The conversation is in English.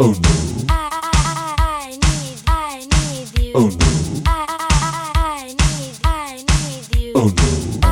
Oh no. I, I, I need, I need you. Oh no. I, I, I need, I need you. Oh no.